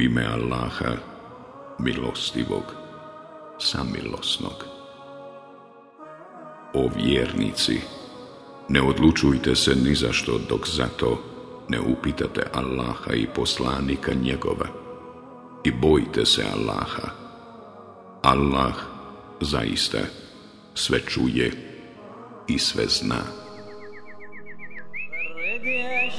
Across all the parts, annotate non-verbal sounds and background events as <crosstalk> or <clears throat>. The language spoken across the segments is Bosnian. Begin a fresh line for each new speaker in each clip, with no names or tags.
U ime Allaha, milostivog, samilosnog. O vjernici, ne odlučujte se ni za što dok zato ne upitate Allaha i poslanika njegova i bojte se Allaha. Allah zaista sve čuje i sve zna.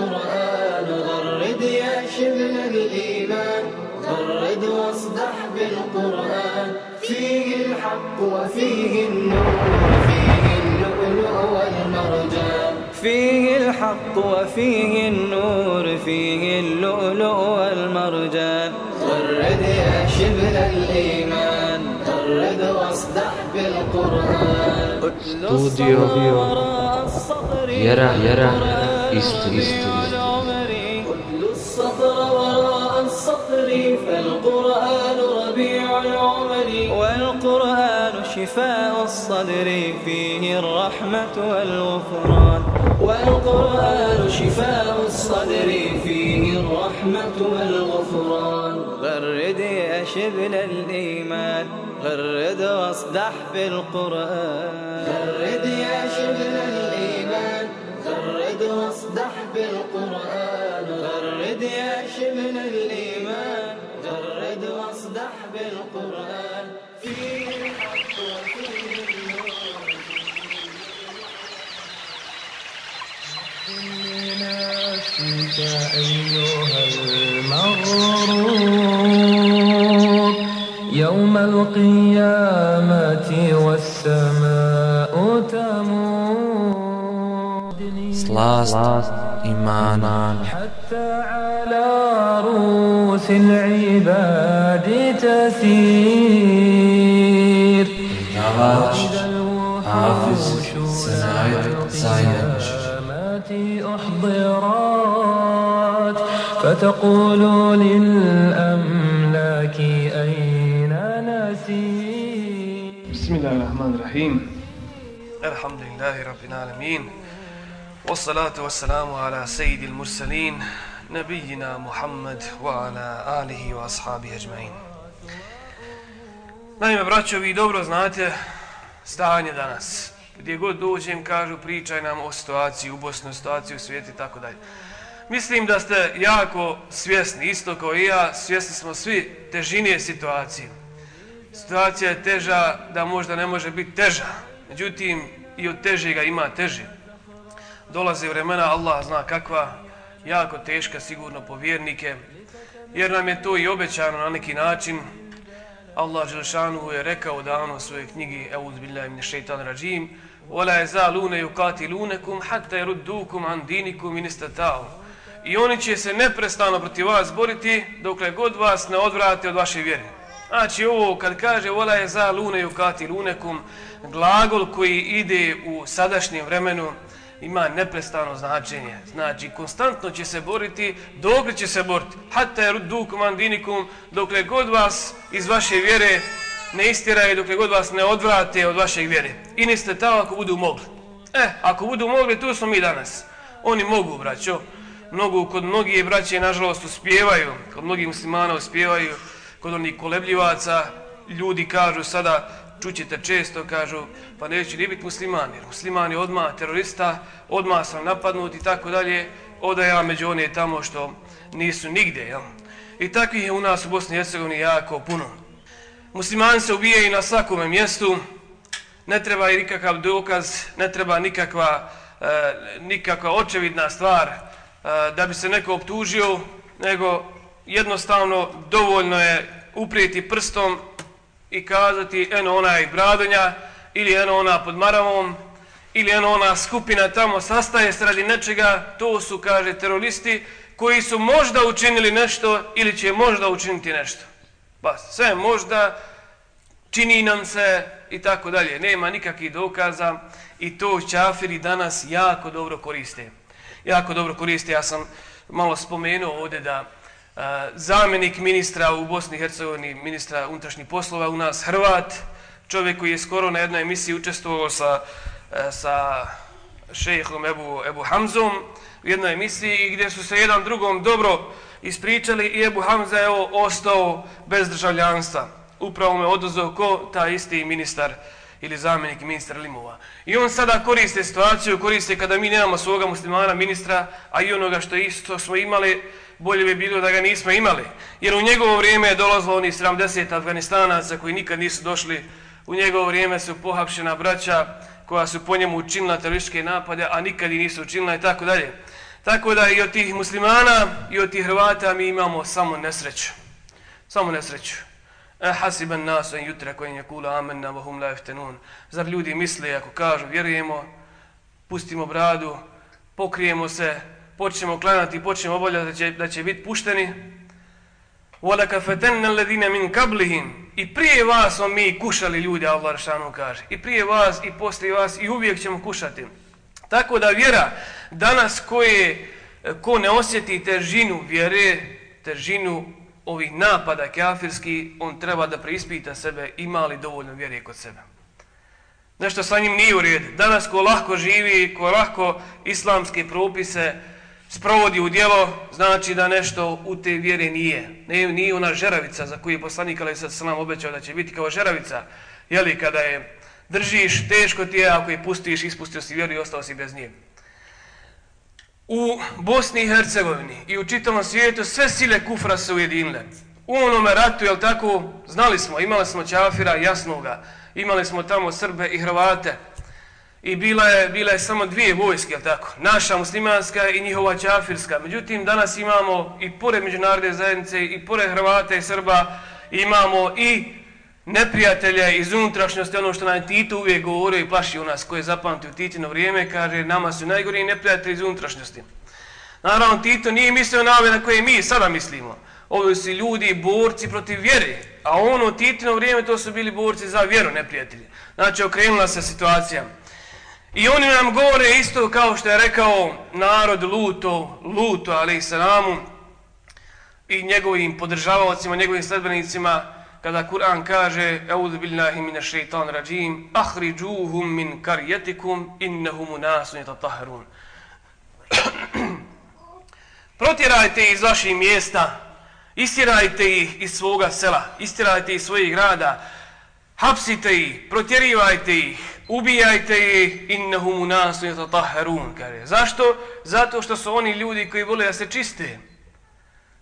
بالقرآن غرد يا شبل الإيمان غرد واصدح بالقرآن. فيه الحق وفيه النور فيه اللؤلؤ والمرجان. فيه الحق وفيه النور فيه اللؤلؤ والمرجان. غرد يا شبل الإيمان غرد واصدح بالقرآن.
Studio Vjera, vjera, isti, isti, isti.
أتل السطر وراء السطر فالقرآن ربيع العمر. والقرآن شفاء الصدر فيه الرحمة والغفران. والقرآن شفاء الصدر فيه الرحمة والغفران. غرد يا شبل الإيمان غرد واصدح بالقرآن غرد يا بالقرآن غرد يا شبل الإيمان غرد واصدح بالقرآن. فيه الحق وفيه النور.
لنفسك أيها المغرور يوم القيامة والسماء تمور.
Slast imana
حتى على رؤوس العباد تسير
Hafiz, Senajt, Zajednič
القيامات أحضرات فتقول للأملاك أين نسير
بسم الله الرحمن الرحيم
الحمد لله رب العالمين والصلاة والسلام على سيد المرسلين نبينا محمد وعلى آله وأصحابه أجمعين Naime, braćo, vi dobro znate stanje danas. Gdje god dođem, kažu, pričaj nam o situaciji u Bosni, o situaciji u svijetu i tako dalje. Mislim da ste jako svjesni, isto kao i ja, svjesni smo svi težinije situacije. Situacija je teža da možda ne može biti teža. Međutim, i od težega ima teže. dolaze vremena, Allah zna kakva, jako teška sigurno povjernike, jer nam je to i obećano na neki način. Allah Želšanu je rekao davno u svojoj knjigi Euz Bilja im nešajtan rađim, Ola je za lune i ukati hatta je an andinikum i nistatao. I oni će se neprestano protiv vas boriti, dokle god vas ne odvrate od vaše vjere. Znači ovo, kad kaže Ola je za lune i ukati glagol koji ide u sadašnjem vremenu, ima neprestano značenje. Znači konstantno će se boriti, dok će se boriti. Hatta je dukum andinikum, dokle god vas iz vaše vjere ne istiraju, dokle god vas ne odvrate od vaše vjere. I niste tamo ako budu mogli. E, ako budu mogli, tu smo mi danas. Oni mogu, braćo. Mnogo, kod mnogi braće, nažalost, uspijevaju. Kod mnogih muslimana uspijevaju. Kod onih kolebljivaca ljudi kažu sada čućete često, kažu, pa neću ni biti muslimani, jer muslimani odmah terorista, odmah sam napadnut i tako dalje, oda ja među one tamo što nisu nigde, jel? I takvih je u nas u Bosni i Hercegovini jako puno. Muslimani se ubijaju na svakome mjestu, ne treba i nikakav dokaz, ne treba nikakva, e, nikakva očevidna stvar e, da bi se neko optužio, nego jednostavno dovoljno je uprijeti prstom i kazati eno onaj bradonja ili eno ona pod maravom ili eno ona skupina tamo sastaje se radi nečega, to su, kaže, teroristi koji su možda učinili nešto ili će možda učiniti nešto. Pa sve možda, čini nam se i tako dalje. Nema nikakvih dokaza i to čafiri danas jako dobro koriste. Jako dobro koriste. Ja sam malo spomenuo ovdje da Eh, zamjenik ministra u Bosni i Hercegovini, ministra unutrašnjih poslova u nas, Hrvat, čovjek koji je skoro na jednoj emisiji učestvovao sa, eh, sa šejhom Ebu, Ebu Hamzom u jednoj emisiji gdje su se jedan drugom dobro ispričali i Ebu Hamza je ostao bez državljanstva. Upravo me oduzeo ko ta isti ministar ili zamjenik ministra Limova. I on sada koriste situaciju, koriste kada mi nemamo svoga muslimana ministra, a i onoga što isto smo imali, bolje bi bilo da ga nismo imali. Jer u njegovo vrijeme je dolazlo oni 70 Afganistanaca koji nikad nisu došli. U njegovo vrijeme su pohapšena braća koja su po njemu učinila terorističke napade, a nikad i nisu učinila i tako dalje. Tako da i od tih muslimana i od tih Hrvata mi imamo samo nesreću. Samo nesreću. E, hasiban nas en jutra koji je kula amenna vahum la iftenun. Zar ljudi misle ako kažu vjerujemo, pustimo bradu, pokrijemo se, počnemo klanati i počnemo obavljati da će, da će biti pušteni. وَلَكَ فَتَنَّ الَّذِينَ مِنْ كَبْلِهِمْ I prije vas smo mi kušali ljudi, Allah Ršanu kaže. I prije vas i poslije vas i uvijek ćemo kušati. Tako da vjera danas koje, ko ne osjeti težinu vjere, težinu ovih napada kafirski, on treba da preispita sebe ima li dovoljno vjere kod sebe. Nešto sa njim nije u red. Danas ko lahko živi, ko lahko islamske propise sprovodi u dijelo, znači da nešto u te vjere nije. Ne, nije ona žeravica za koju je poslanik Ali sad obećao da će biti kao žeravica. Jeli, kada je držiš, teško ti je, ako je pustiš, ispustio si vjeru i ostao si bez nje. U Bosni i Hercegovini i u čitavom svijetu sve sile kufra se ujedinile. U onome ratu, jel tako, znali smo, imali smo Ćafira, jasnoga, imali smo tamo Srbe i Hrvate, I bila je, bila je samo dvije vojske, tako? Naša muslimanska i njihova čafirska. Međutim, danas imamo i pored međunarodne zajednice i pored Hrvata i Srba imamo i neprijatelja iz unutrašnjosti, ono što nam Tito uvijek govorio i plaši u nas, koje zapamti u Titino vrijeme, kaže nama su najgori neprijatelji iz unutrašnjosti. Naravno, Tito nije mislio na ove na koje mi sada mislimo. Ovo su ljudi borci protiv vjere, a ono u Titino vrijeme to su bili borci za vjeru neprijatelji. Znači, okrenula se situacija. I oni nam govore isto kao što je rekao narod Luto, Luto, ali i salamu, i njegovim podržavacima, njegovim sledbenicima, kada Kur'an kaže Euzu billahi mine šeitan rađim, ahriđuhum min karjetikum, innehumu nasu nita. <clears throat> Protjerajte iz vaših mjesta, istirajte ih iz svoga sela, istirajte ih iz svojih grada, hapsite ih, protjerivajte ih, ubijajte ih innahum nasu yatatahharun kaže. Zašto? Zato što su oni ljudi koji vole da se čiste.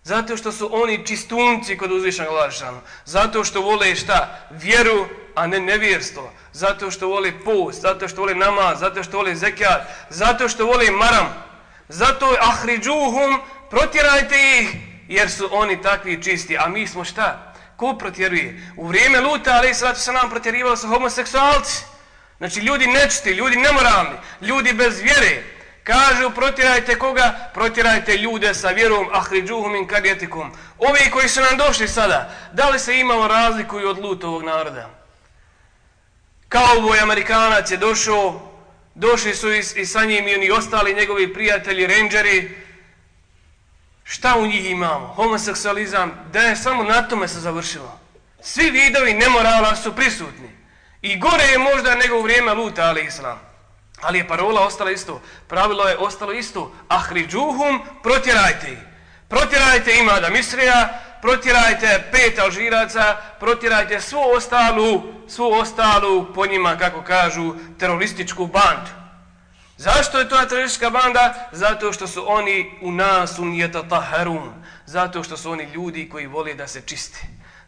Zato što su oni čistunci kod uzvišenog Allahšana zato što vole šta? Vjeru a ne nevjerstvo. Zato što vole post zato što vole namaz zato što vole zekat zato što vole maram. Zato ahriđuhum protjerajte ih jer su oni takvi čisti. A mi smo šta? Ko protjeruje? U vrijeme luta ali se nam protjerivali su homoseksualci. Znači ljudi nečiti, ljudi nemoralni, ljudi bez vjere. Kažu protjerajte koga? Protjerajte ljude sa vjerom ahriđuhum in karjetikum. Ovi koji su nam došli sada, da li se imamo razliku od lutovog naroda? Kauboj Amerikanac je došao, došli su i, i sa njim i oni ostali njegovi prijatelji, rangeri. Šta u njih imamo? Homoseksualizam, da je samo na tome se završilo. Svi vidovi nemorala su prisutni. I gore je možda nego u vrijeme Luta, ali islam. Ali je parola ostala isto. Pravilo je ostalo isto. Ahriđuhum, protjerajte ih. Protjerajte imada misrija, protjerajte pet Alžiraca, protjerajte svu ostalu, svu ostalu, po njima, kako kažu, terorističku bandu. Zašto je to teroristička banda? Zato što su oni u nas unijeta taharun. Zato što su oni ljudi koji vole da se čiste.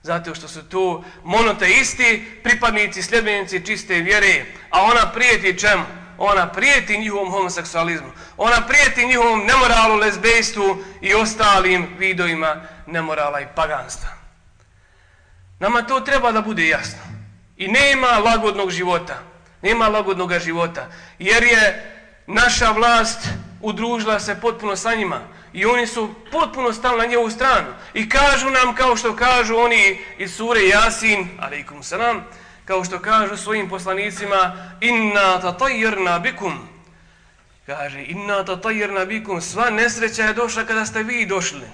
Zato što su tu monoteisti, pripadnici, sljedbenici čiste vjere. A ona prijeti čemu? Ona prijeti njihovom homoseksualizmu. Ona prijeti njihovom nemoralu, lezbejstvu i ostalim vidovima nemorala i paganstva. Nama to treba da bude jasno. I nema lagodnog života. Nema lagodnog života. Jer je naša vlast udružila se potpuno sa njima i oni su potpuno stali na njevu stranu. I kažu nam kao što kažu oni iz sure Jasin, alaikum salam, kao što kažu svojim poslanicima inna tatajirna bikum. Kaže inna tatajirna bikum. Sva nesreća je došla kada ste vi došli.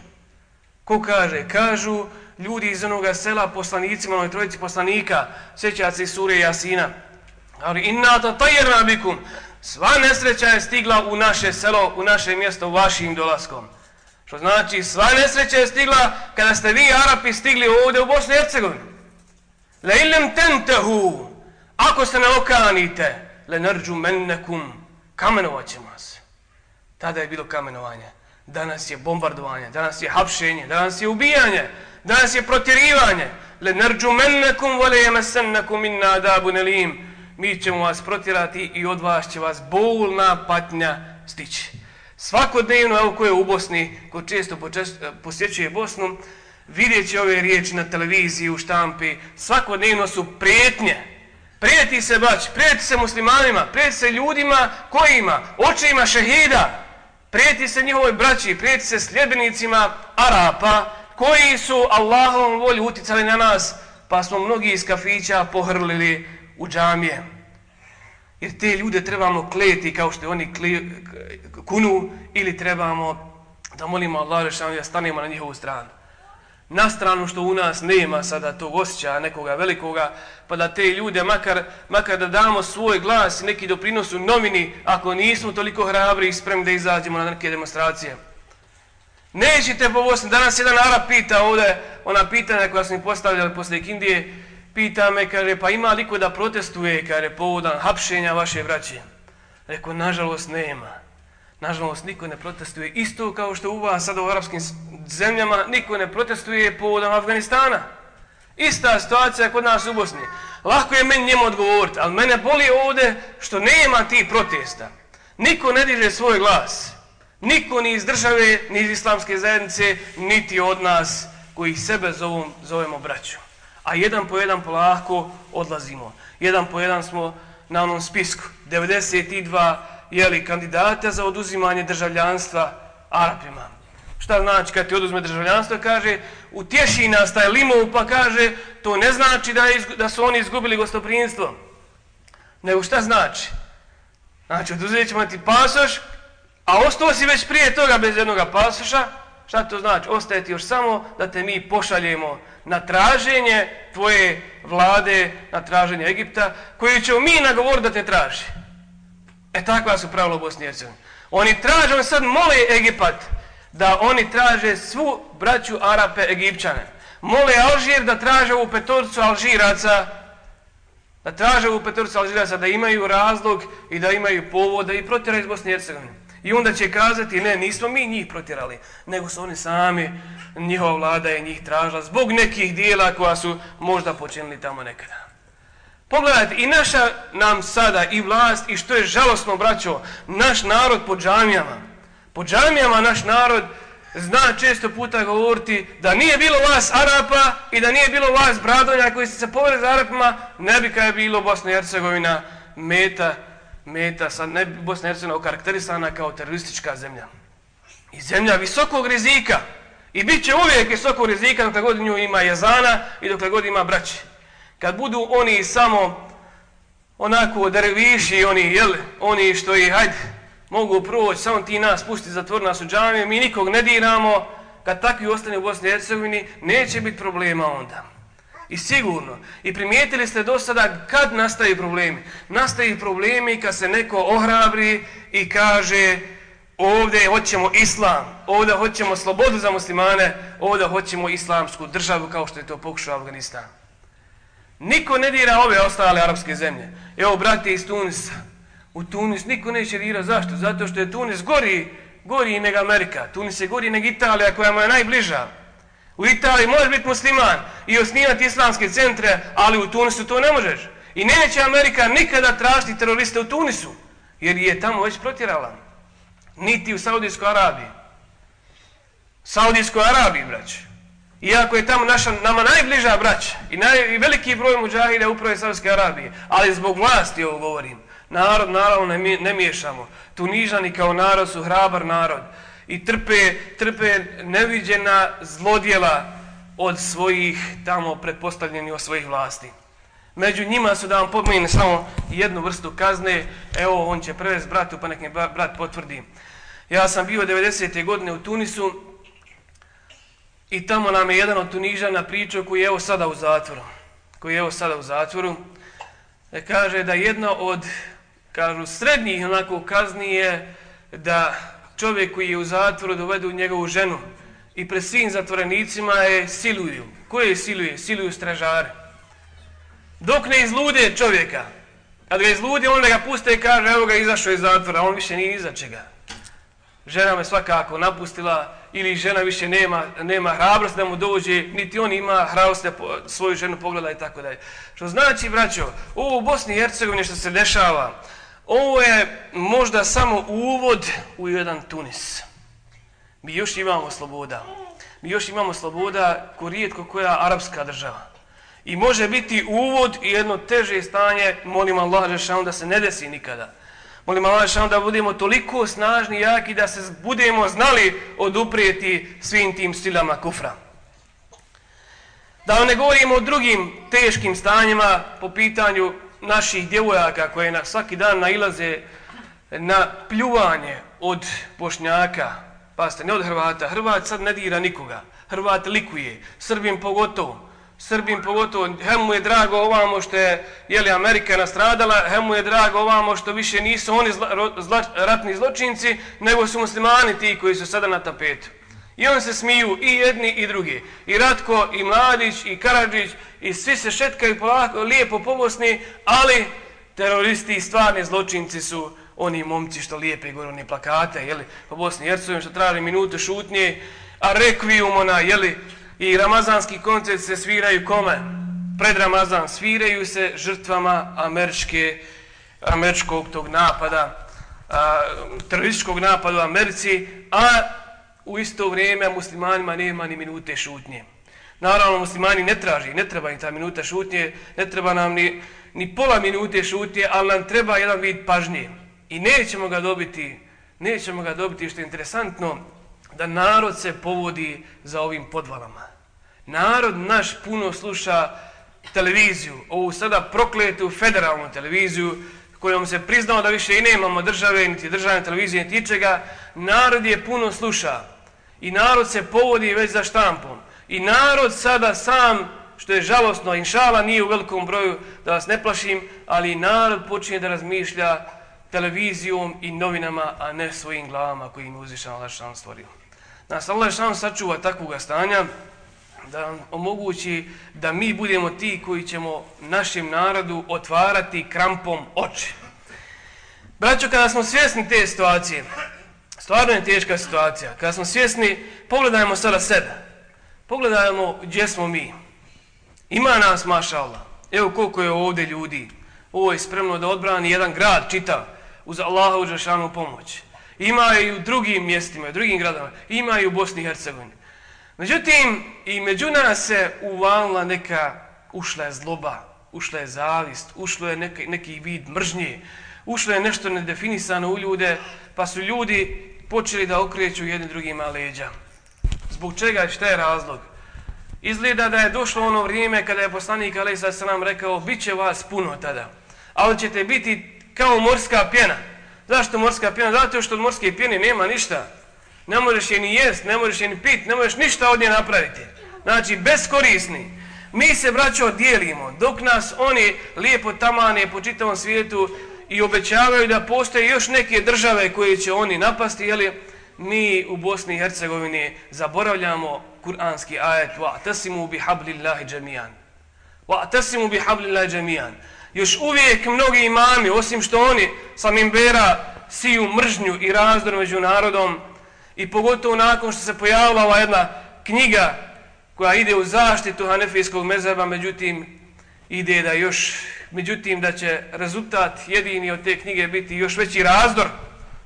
Ko kaže? kažu ljudi iz onoga sela poslanicima onoj trojici poslanika sjećaci se sure Jasina. Ali inna tatajirna bikum. Sva nesreća je stigla u naše selo, u naše mjesto vašim dolaskom. Što znači, sva nesreća je stigla kada ste vi, Arapi, stigli ovdje u Bosni i Hercegovini. Le ilem tentehu, ako se ne okanite, le nerđu mennekum, kamenovat ćemo se. Tada je bilo kamenovanje. Danas je bombardovanje, danas je hapšenje, danas je ubijanje, danas je protjerivanje. Le nerđu mennekum, vole jemesennekum inna adabu nelim mi ćemo vas protjerati i od vas će vas bolna patnja stići. Svakodnevno, evo ko je u Bosni, ko često posjećuje Bosnu, vidjet će ove riječi na televiziji, u štampi, svakodnevno su prijetnje. Prijeti se bać, prijeti se muslimanima, prijeti se ljudima kojima, očima šehida, prijeti se njihovoj braći, prijeti se sljedbenicima Arapa, koji su Allahom volju uticali na nas, pa smo mnogi iz kafića pohrlili u džamije. Jer te ljude trebamo kleti kao što oni kli, kunu ili trebamo da molimo Allah rešavno da stanemo na njihovu stranu. Na stranu što u nas nema sada tog osjećaja nekoga velikoga, pa da te ljude makar, makar da damo svoj glas i neki doprinos u novini ako nismo toliko hrabri i spremni da izađemo na neke demonstracije. Nećete pa po Bosni. Danas jedan Arab pita ovdje, ona pitanja koja su mi postavljali posle Indije, pita me, kaže, pa ima liko da protestuje, kaže, povodan hapšenja vaše vraće? Rekao, nažalost, nema. Nažalost, niko ne protestuje. Isto kao što u vas sada u arapskim zemljama, niko ne protestuje povodom Afganistana. Ista situacija kod nas u Bosni. Lako je meni njemu odgovoriti, ali mene boli ovde što nema ti protesta. Niko ne diže svoj glas. Niko ni iz države, ni iz islamske zajednice, niti od nas koji sebe zovom, zovemo braćom a jedan po jedan polako odlazimo. Jedan po jedan smo na onom spisku. 92 jeli, kandidata za oduzimanje državljanstva Arapima. Šta znači kad ti oduzme državljanstvo? Kaže, utješi nas taj limov pa kaže, to ne znači da, izgu, da su oni izgubili gostoprinstvo. Nego šta znači? Znači, oduzet ćemo ti pasoš, a ostao si već prije toga bez jednog pasoša, Šta to znači? Ostaje ti još samo da te mi pošaljemo na traženje tvoje vlade, na traženje Egipta, koje ćemo mi nagovoriti da te traži. E takva su pravila u Bosni i Hercegovini. Oni traže, oni sad mole Egipat da oni traže svu braću Arape Egipćane. Mole Alžir da traže u petorcu Alžiraca da traže u petorcu Alžiraca da imaju razlog i da imaju povod da i protjeraju iz Bosne i Hercegovine. I onda će kazati, ne, nismo mi njih protjerali, nego su oni sami, njihova vlada je njih tražila zbog nekih dijela koja su možda počinili tamo nekada. Pogledajte, i naša nam sada, i vlast, i što je žalosno, braćo, naš narod po džamijama, po džamijama naš narod zna često puta govoriti da nije bilo vas Arapa i da nije bilo vas Bradonja koji ste se povedali za Arapima, ne bi kada je bilo Bosna i Hercegovina meta meta, sa ne Bosna i Hercegovina okarakterisana kao teroristička zemlja. I zemlja visokog rizika. I bit će uvijek visokog rizika dok god nju ima jezana i dok god ima braće. Kad budu oni samo onako derviši, oni, jel, oni što i hajde, mogu proći, samo ti nas pusti, zatvor nas u džamiju, mi nikog ne diramo, kad takvi ostane u Bosni i Hercegovini, neće biti problema onda. I sigurno. I primijetili ste do sada kad nastaju problemi. Nastaju problemi kad se neko ohrabri i kaže ovdje hoćemo islam, ovdje hoćemo slobodu za muslimane, ovdje hoćemo islamsku državu kao što je to pokušao Afganistan. Niko ne dira ove ostale arapske zemlje. Evo, brate iz Tunisa. U Tunis niko neće dira. Zašto? Zato što je Tunis gori, gori nego Amerika. Tunis je gori nego Italija koja mu je najbliža. U Italiji možeš biti musliman i osnivati islamske centre, ali u Tunisu to ne možeš. I neće Amerika nikada tražiti teroriste u Tunisu, jer je tamo već protjerala. Niti u Saudijskoj Arabiji. Saudijskoj Arabiji, braće. Iako je tamo naša, nama najbliža braća i, naj, i veliki broj muđahida upravo je Saudijske Arabije, ali zbog vlasti ovo govorim. Narod, naravno, ne, ne miješamo. Tunižani kao narod su hrabar narod i trpe, trpe neviđena zlodjela od svojih tamo pretpostavljenih od svojih vlasti. Među njima su da vam pomenu samo jednu vrstu kazne. Evo, on će prevez bratu, pa nek mi brat potvrdi. Ja sam bio 90. godine u Tunisu i tamo nam je jedan od Tunižana pričao koji je evo sada u zatvoru. Koji je evo sada u zatvoru. E, kaže da jedna od, kažu, srednjih onako kazni je da čovjek koji je u zatvoru dovedu njegovu ženu i pred svim zatvorenicima je siluju. Koje siluje? Siluju stražare. Dok ne izlude čovjeka. Kad ga izlude, onda ga puste i kaže, evo ga izašao iz zatvora, on više nije iza čega. Žena me svakako napustila ili žena više nema, nema hrabrost da mu dođe, niti on ima hrabrost da svoju ženu pogleda i tako dalje. Što znači, braćo, ovo u Bosni i Hercegovini što se dešava, ovo je možda samo uvod u jedan Tunis. Mi još imamo sloboda. Mi još imamo sloboda ko rijetko koja arapska država. I može biti uvod i jedno teže stanje, molim Allah Žešan da se ne desi nikada. Molim Allah Žešan da budemo toliko snažni i jaki da se budemo znali oduprijeti svim tim silama kufra. Da ne govorimo o drugim teškim stanjima po pitanju naših djevojaka koje na svaki dan nailaze na pljuvanje od pošnjaka, pa ste ne od Hrvata, Hrvat sad ne dira nikoga, Hrvat likuje, Srbim pogotovo, Srbim pogotovo, hem mu je drago ovamo što je jeli, Amerika nastradala, hem mu je drago ovamo što više nisu oni zla, zla, ratni zločinci, nego su muslimani ti koji su sada na tapetu. I on se smiju i jedni i drugi. I Ratko, i Mladić, i Karadžić, i svi se šetkaju polako, lijepo pobosni, ali teroristi i stvarni zločinci su oni momci što lijepe gore one plakate, jeli, po Bosni i Hercegovini što traži minute šutnje, a rekvijum ona, jeli, i ramazanski koncert se sviraju kome? Pred Ramazan sviraju se žrtvama američke, američkog tog napada, a, terorističkog napada u Americi, a u isto vrijeme muslimanima nema ni minute šutnje. Naravno, muslimani ne traži, ne treba im ta minuta šutnje, ne treba nam ni, ni pola minute šutnje, ali nam treba jedan vid pažnje. I nećemo ga dobiti, nećemo ga dobiti, što je interesantno, da narod se povodi za ovim podvalama. Narod naš puno sluša televiziju, ovu sada prokletu federalnu televiziju, kojom se priznao da više i nemamo države, niti državne televizije, niti čega, narod je puno sluša. I narod se povodi već za štampom. I narod sada sam, što je žalostno, inšala nije u velikom broju, da vas ne plašim, ali narod počinje da razmišlja televizijom i novinama, a ne svojim glavama koji im uzvišan Allah šan stvorio. Nas Allah šan sačuva takvog stanja, da nam omogući da mi budemo ti koji ćemo našem narodu otvarati krampom oči. Braćo, kada smo svjesni te situacije, stvarno je teška situacija, kada smo svjesni, pogledajmo sada sebe. Pogledajmo gdje smo mi. Ima nas, maša Allah. Evo koliko je ovdje ljudi. Ovo je spremno da odbrani jedan grad, čitav, uz Allaha uđašanu pomoć. Ima i u drugim mjestima, u drugim gradama. Ima i u Bosni i Hercegovini. Međutim, i među nas se uvalila neka, ušla je zloba, ušla je zavist, ušlo je neki, neki vid mržnje, ušlo je nešto nedefinisano u ljude, pa su ljudi počeli da okreću jedni drugima leđa. Zbog čega i šta je razlog? Izgleda da je došlo ono vrijeme kada je poslanik Ali sa nam rekao bit će vas puno tada, ali ćete biti kao morska pjena. Zašto morska pjena? Zato što od morske pjene nema ništa ne možeš je ni jest, ne možeš je ni pit, ne možeš ništa od nje napraviti. Znači, beskorisni. Mi se, braćo, dijelimo, dok nas oni lijepo tamane po čitavom svijetu i obećavaju da postoje još neke države koje će oni napasti, jeli, mi u Bosni i Hercegovini zaboravljamo kuranski ajet wa بِحَبْلِ bi جَمِيًا jami'an wa اللَّهِ bi jami'an još uvijek mnogi imami osim što oni sa mimbera siju mržnju i razdor među narodom i pogotovo nakon što se pojavila ova jedna knjiga koja ide u zaštitu hanefijskog mezeba međutim ide da još međutim da će rezultat jedini od te knjige biti još veći razdor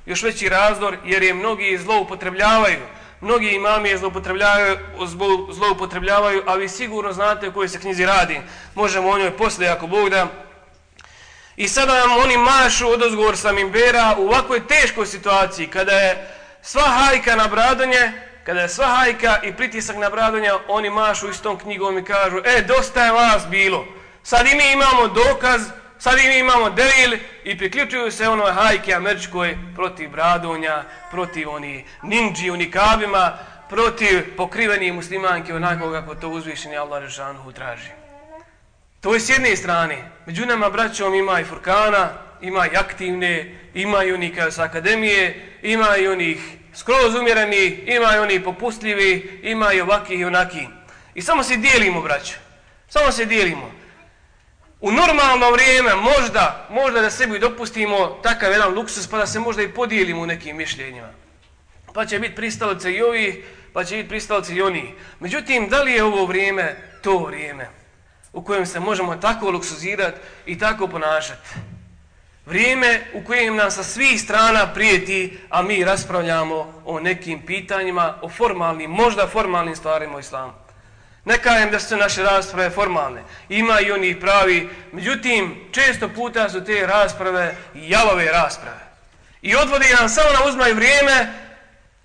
još veći razdor jer je mnogi zloupotrebljavaju. Mnogi imami je zloupotrebljavaju, zloupotrebljavaju a vi sigurno znate o kojoj se knjizi radi. Možemo o njoj poslije ako Bog da. I sada nam oni mašu od ozgovor sa Mimbera u ovakvoj teškoj situaciji kada je sva hajka na bradanje, kada je sva hajka i pritisak na bradanje, oni mašu istom knjigom i kažu e dosta je vas bilo sad i mi imamo dokaz Sad mi imamo delil i priključuju se onoj hajke američkoj protiv bradonja, protiv oni ninđi u nikabima, protiv pokriveni muslimanke onako kako to uzvišeni Allah Rešanhu traži. To je s jedne strane. Među nama, braćom, ima i Furkana, ima i aktivne, ima i oni kao akademije, ima i onih skroz umjereni, ima i oni popustljivi, ima i ovakih i onaki. I samo se dijelimo, braćo. Samo se dijelimo u normalno vrijeme možda, možda da sebi dopustimo takav jedan luksus pa da se možda i podijelimo u nekim mišljenjima. Pa će biti pristalice i ovi, pa će biti pristalice i oni. Međutim, da li je ovo vrijeme to vrijeme u kojem se možemo tako luksuzirati i tako ponašati? Vrijeme u kojem nam sa svih strana prijeti, a mi raspravljamo o nekim pitanjima, o formalnim, možda formalnim stvarima u islamu. Ne kajem da su naše rasprave formalne. Ima i oni pravi. Međutim, često puta su te rasprave jalove rasprave. I odvodi nam samo na uzmaj vrijeme,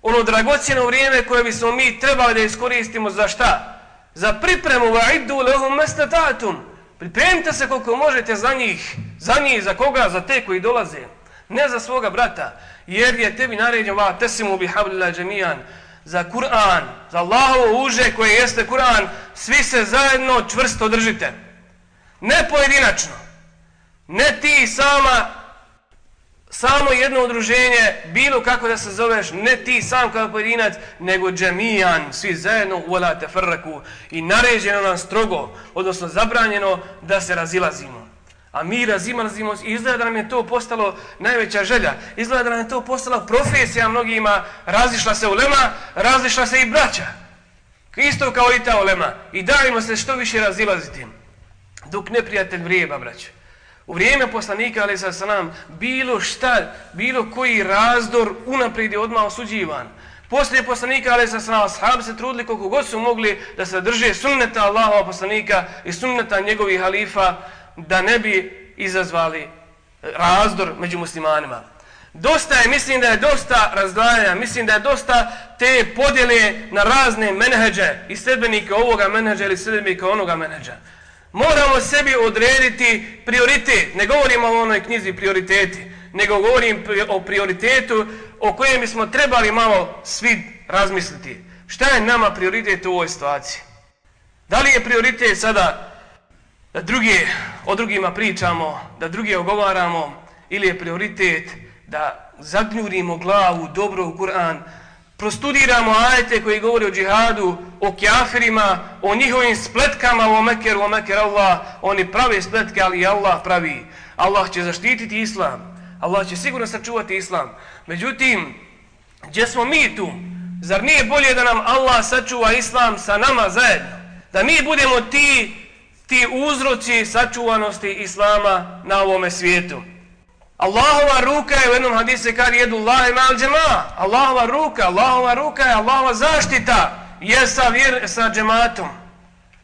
ono dragocjeno vrijeme koje bi smo mi trebali da iskoristimo za šta? Za pripremu va iddu lehum mestatatum. Pripremite se koliko možete za njih. Za njih, za koga? Za te koji dolaze. Ne za svoga brata. Jer je tebi naređen va tesimu bi hablila džemijan za Kur'an, za Allahovo uže koje jeste Kur'an, svi se zajedno čvrsto držite. Ne pojedinačno. Ne ti sama, samo jedno udruženje, bilo kako da se zoveš, ne ti sam kao pojedinac, nego džemijan, svi zajedno uvolate frraku i naređeno nam strogo, odnosno zabranjeno da se razilazimo. A mi razimazimo i izgleda da nam je to postalo najveća želja. Izgleda da nam je to postala profesija mnogima. Razišla se ulema, razišla se i braća. Isto kao i ta ulema. I dajmo se što više razilaziti. Dok neprijatelj vrijeba, braće. U vrijeme poslanika, ali sa nam, bilo šta, bilo koji razdor unaprijed je odmah osuđivan. Poslije poslanika, ali sa nam, sahabi se trudili koliko god su mogli da se drže sunneta Allahova poslanika i sunneta njegovih halifa, da ne bi izazvali razdor među muslimanima. Dosta je, mislim da je dosta razdvajanja, mislim da je dosta te podjele na razne menheđe i sredbenike ovoga menheđa ili sredbenike onoga menheđa. Moramo sebi odrediti prioritet. Ne govorimo o onoj knjizi prioriteti, nego govorim o prioritetu o kojem bismo trebali malo svi razmisliti. Šta je nama prioritet u ovoj situaciji? Da li je prioritet sada da druge, o drugima pričamo, da druge ogovaramo, ili je prioritet da zagnjurimo glavu dobro u Kur'an, prostudiramo ajete koji govori o džihadu, o kjafirima, o njihovim spletkama, o mekeru, o meker Allah, oni prave spletke, ali Allah pravi. Allah će zaštititi islam, Allah će sigurno sačuvati islam. Međutim, gdje smo mi tu? Zar nije bolje da nam Allah sačuva islam sa nama zajedno? Da mi budemo ti ti uzroci sačuvanosti islama na ovome svijetu. Allahova ruka je u jednom hadise kad jedu Allahe mal džema. Allahova ruka, Allahova ruka je Allahova zaštita je sa, vjer, sa džematom.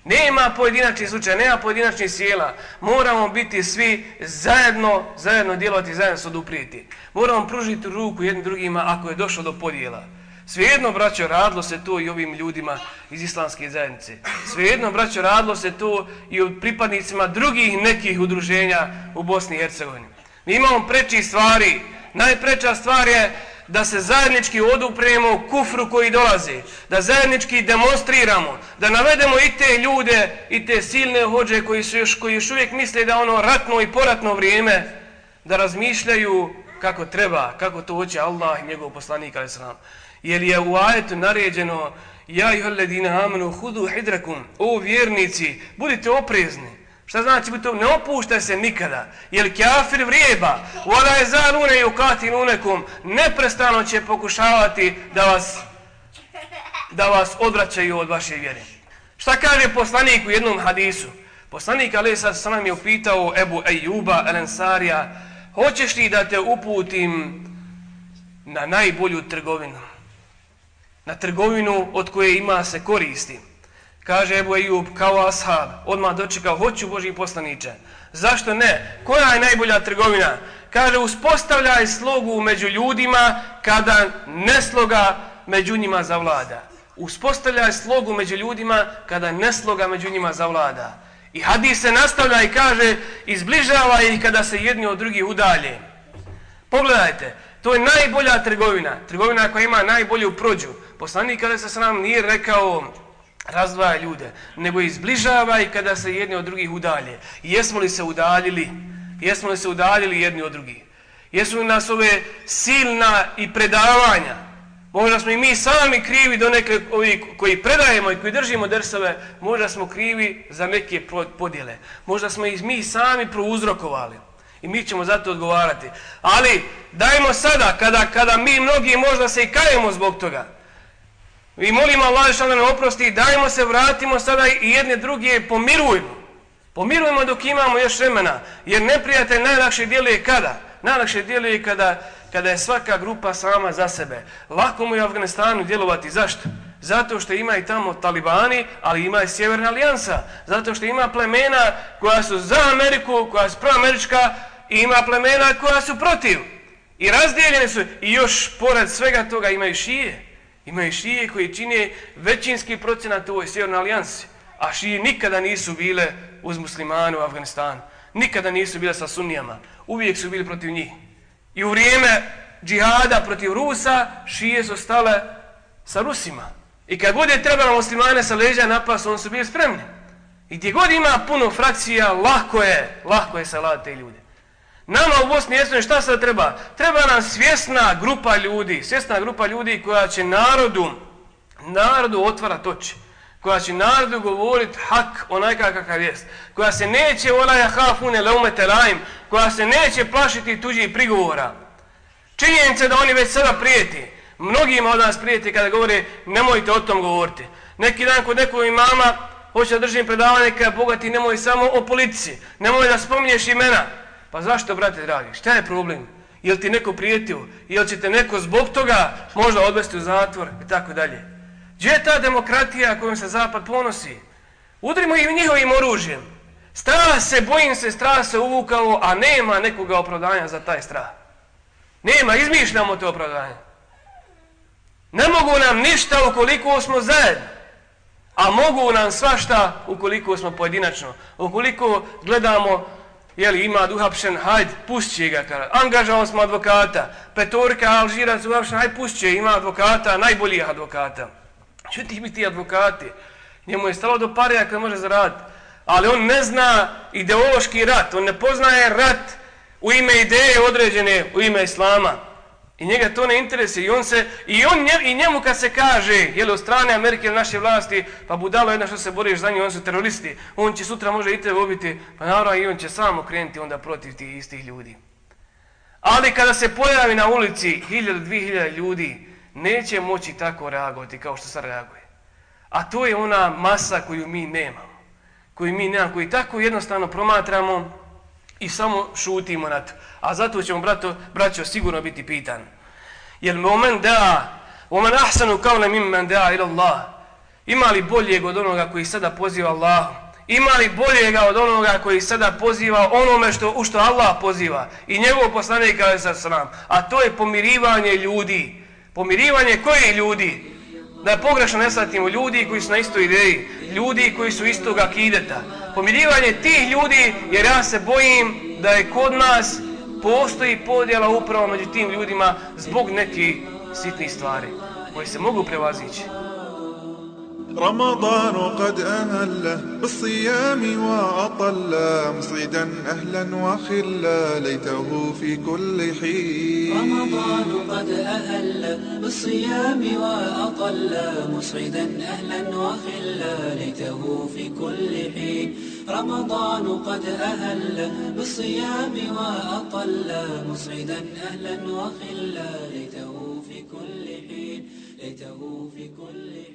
Nema pojedinačnih slučaja, nema pojedinačnih sjela. Moramo biti svi zajedno, zajedno djelovati, zajedno se oduprijeti. Moramo pružiti ruku jednim drugima ako je došlo do podijela. Svejedno, braćo, radilo se to i ovim ljudima iz islamske zajednice. Svejedno, braćo, radilo se to i u pripadnicima drugih nekih udruženja u Bosni i Hercegovini. Mi imamo preči stvari. Najpreča stvar je da se zajednički odupremo kufru koji dolazi. Da zajednički demonstriramo. Da navedemo i te ljude i te silne hođe koji su još, koji još uvijek misle da ono ratno i poratno vrijeme da razmišljaju kako treba, kako to hoće Allah i njegov poslanik ali sram. Jer je u ajetu naređeno Ja i ledina amanu hudu hidrakum O vjernici, budite oprezni Šta znači budite Ne opuštaj se nikada Jer kafir vrijeba Vola je za lune i ukati lunekum Neprestano će pokušavati da vas da vas odvraćaju od vaše vjere. Šta kaže poslanik u jednom hadisu? Poslanik Ali sad sa nam je upitao Ebu Ejuba Elensarija Hoćeš li da te uputim na najbolju trgovinu? Na trgovinu od koje ima se koristi. Kaže Ebu Ejub kao ashab, odmah dočekao, hoću Boži poslaniče. Zašto ne? Koja je najbolja trgovina? Kaže, uspostavljaj slogu među ljudima kada nesloga među njima zavlada. Uspostavljaj slogu među ljudima kada nesloga među njima zavlada. I hadis se nastavlja i kaže izbližava ih kada se jedni od drugih udalje. Pogledajte, to je najbolja trgovina. Trgovina koja ima najbolju prođu. Poslanik kada se sram nije rekao razdvaja ljude, nego izbližava i kada se jedni od drugih udalje. Jesmo li se udaljili? Jesmo li se udaljili jedni od drugih? Jesu li nas ove silna i predavanja Možda smo i mi sami krivi do neke ovi koji predajemo i koji držimo drsove, možda smo krivi za neke podjele. Možda smo i mi sami prouzrokovali. I mi ćemo zato odgovarati. Ali dajmo sada, kada, kada mi mnogi možda se i kajemo zbog toga, i molimo Allah što da ne oprosti, dajmo se, vratimo sada i jedne druge pomirujmo. Pomirujemo dok imamo još vremena, jer neprijatelj najlakše djeluje kada? Najlakše djeluje kada kada je svaka grupa sama za sebe. Lako mu je u Afganistanu djelovati. Zašto? Zato što ima i tamo talibani, ali ima i Sjeverna alijansa. Zato što ima plemena koja su za Ameriku, koja su proamerička i ima plemena koja su protiv. I razdijeljene su. I još pored svega toga imaju šije. I šije koji čine većinski procenat u ovoj Sjevernoj alijansi. A šije nikada nisu bile uz muslimanu u Afganistanu. Nikada nisu bile sa sunnijama. Uvijek su bili protiv njih. I u vrijeme džihada protiv Rusa, šije su stale sa Rusima. I kad god je trebalo muslimane sa leđa napast, oni su bili spremni. I gdje god ima puno frakcija, lako je, lako je salati te ljude. Nama u Bosni jesno šta sad treba? Treba nam svjesna grupa ljudi, svjesna grupa ljudi koja će narodu, narodu otvarati oči koja će narodu govorit hak onaj kakav jest, koja se neće olaja hafune leumete laim, koja se neće plašiti tuđih prigovora. Činjenica da oni već sada prijeti, mnogima od nas prijeti kada govore nemojte o tom govoriti. Neki dan kod nekog imama hoće da držim predavanje kada bogati nemoj samo o politici, nemoj da spominješ imena. Pa zašto, brate dragi, šta je problem? Jel ti neko prijetio? Jel će te neko zbog toga možda odvesti u zatvor i tako dalje? Gdje je ta demokratija kojom se Zapad ponosi? Udrimo ih njihovim oružjem. Strah se, bojim se, strah se uvukao, a nema nekoga opravdanja za taj strah. Nema, izmišljamo te opravdanje. Ne mogu nam ništa ukoliko smo zajedno. A mogu nam svašta ukoliko smo pojedinačno. Ukoliko gledamo, jeli ima uhapšen, hajde, pušće ga. Angažavamo smo advokata. Petorka, Alžirac, uhapšen, hajde, pušće, ima advokata, najboljih advokata. Ču ti biti advokati? Njemu je stalo do pare ako može zaraditi. Ali on ne zna ideološki rat. On ne poznaje rat u ime ideje određene u ime islama. I njega to ne interesuje. I on se i on nje, i njemu kad se kaže, je li od strane Amerike ili naše vlasti, pa budalo jedna što se boriš za nje, on su teroristi. On će sutra može i tebe ubiti, pa naravno i on će samo krenuti onda protiv tih istih ljudi. Ali kada se pojavi na ulici 1000-2000 ljudi, neće moći tako reagovati kao što sad reaguje. A to je ona masa koju mi nemamo. Koju mi nemamo, koju tako jednostavno promatramo i samo šutimo na to. A zato ćemo, brato, braćo, sigurno biti pitan. Jer moment da, omen ahsanu kao ne mimmen da ila Allah, ima li boljeg od onoga koji sada poziva Allah? Ima li boljega od onoga koji sada poziva onome što, u što Allah poziva? I njegov poslanik, a to je pomirivanje ljudi pomirivanje koji ljudi? Da je pogrešno ne shvatimo ljudi koji su na istoj ideji, ljudi koji su istog akideta. Pomirivanje tih ljudi, jer ja se bojim da je kod nas postoji podjela upravo među tim ljudima zbog nekih sitnih stvari koje se mogu prevazići.
رمضان قد أهله بالصيام وأطل مصيدا أهلا وخلا ليته في كل حين.
رمضان قد أهله بالصيام وأطل مصيدا أهلا وخلا ليته في كل حين. رمضان قد أهل بالصيام وأطل مسعدا أهلا وخلا ليته في كل حين. ليته في كل حين